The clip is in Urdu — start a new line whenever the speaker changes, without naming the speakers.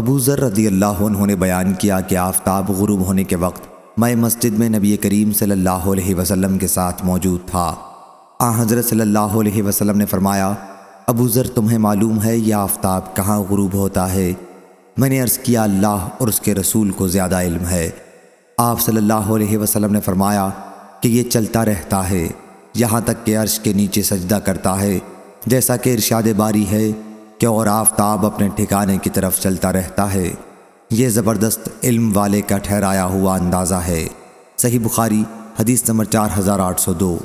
ابو ذر رضی اللہ عنہ نے بیان کیا کہ آفتاب غروب ہونے کے وقت میں مسجد میں نبی کریم صلی اللہ علیہ وسلم کے ساتھ موجود تھا۔ آ، حضرت صلی اللہ علیہ وسلم نے فرمایا، ابو ذر، تمہیں معلوم ہے یہ آفتاب کہاں غروب ہوتا ہے؟ میں نے عرض کیا، اللہ اور اس کے رسول کو زیادہ علم ہے۔ آپ صلی اللہ علیہ وسلم نے فرمایا کہ یہ چلتا رہتا ہے، یہاں تک کہ عرش کے نیچے سجدہ کرتا ہے، جیسا کہ ارشاد باری ہے کہ اور آفتاب اپنے ٹھکانے کی طرف چلتا رہتا ہے۔ یہ زبردست علم والے کا ٹھہرایا ہوا اندازہ ہے۔ صحیح بخاری، حدیث نمبر چار ہزار آٹھ سو دو۔